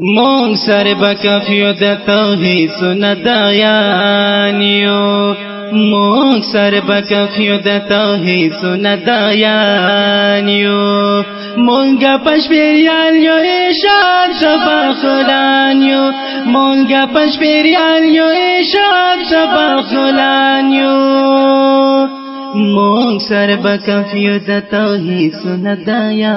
مونگ سر بفیوں دتو ہی سن دونگ سر بکفیو د توحید سن دا مونگا مونگ پشپیریال ایشار شبا کو لانو مونگ پشپیریال ایشار شبہ کو مونگ سر بکفیو د توحید سن دیا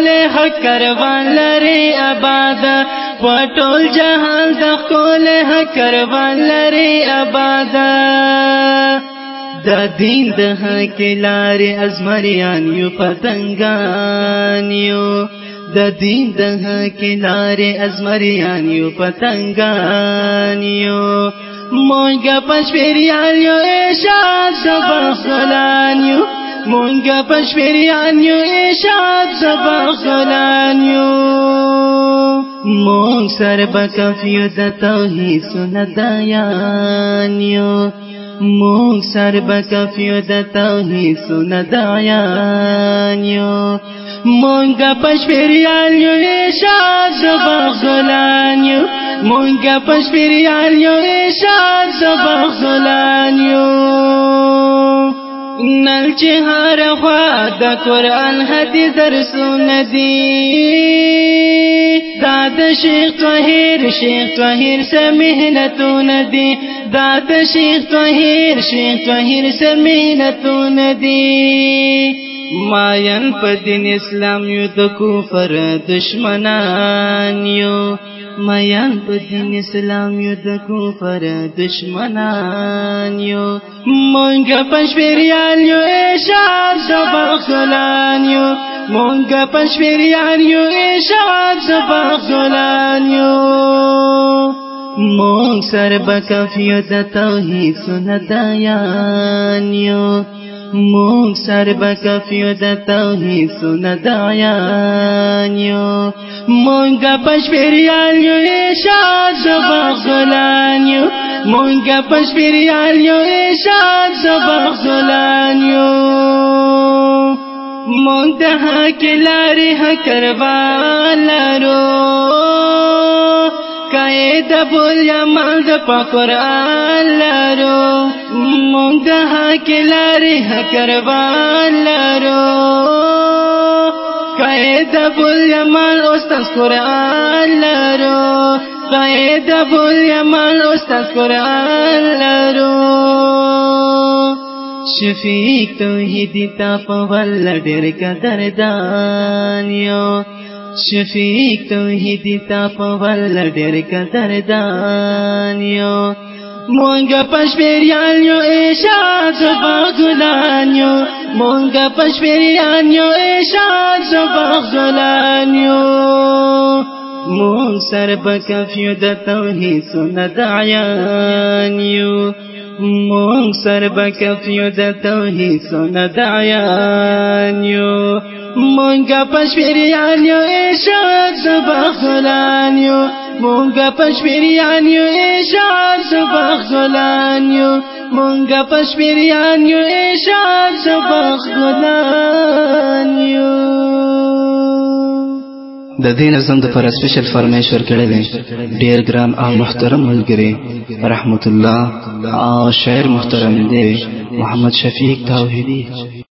ښکلی حق کاروان لري آباد په ټول جهان د ښکلی حق کاروان لري آباد د دین د حق لارې ازمریان یو پتنګان یو د دین د حق لارې ازمریان یو پتنګان یو مونږ پښپریان یو شاد د بخلان یو مون کا پش زبا شہ گلان مونگ سر بفیوں دتاو ہی سنتا مونگ سر بفیوں داتا ہی سنتا مونگ کا پشپری آلو زبا شادہ گلانو مونگ پشپری آلو ری شاد شبہ گلانو نن چې هر خوا د قران حدیث درسونه دي دا د شیخ طاهر شیخ طاهر سه مهنتونه دي دا د شیخ طاهر شیخ طاهر سه مهنتونه دي ماین په دین اسلام یو د کفر دشمنان یو میان په دین اسلام یو د کفر دشمنان یو مونږ پښویریان یو شاد زبخلان یو مونږ پښویریان یو شاد زبخلان یو مونږ سر بکفیو د توحید سنت یان یو مونږ سر به کفیو د توحید سنت عیان یو مونږ پشپریان یو ارشاد زبا غلان یو مونږ پشپریان یو ارشاد زبا غلان یو مونږ د حق لارې حق کروا لارو قائد بول یمن د پقران لارو مونږ د حق لارې حق روان لارو قائد بول یمن استاد قران لارو قائد بول یمن استاد قران لارو شفیق توحید تا په ول ډېر قدردان یو شفيك توحيد تاپ والا ول قدر دانيو مونگا پش پښپریان یو ارشاد زبا غلانيو مونگا پش پښپریان یو ارشاد زبا غلانيو مون سر بکفیو د توحید سنت عیان یو سر بکفیو د توحید سنت عیان مونږه پښپریان یو ارشاد زبخلان یو مونږه پښپریان یو ارشاد زبخلان یو مونږه پښپریان یو ارشاد زبخلان یو د دین زم د پر سپیشل فرمیشر کړه دي ډیر ګران او محترم ملګری رحمت الله او شاعر محترم دی محمد شفیق توحیدی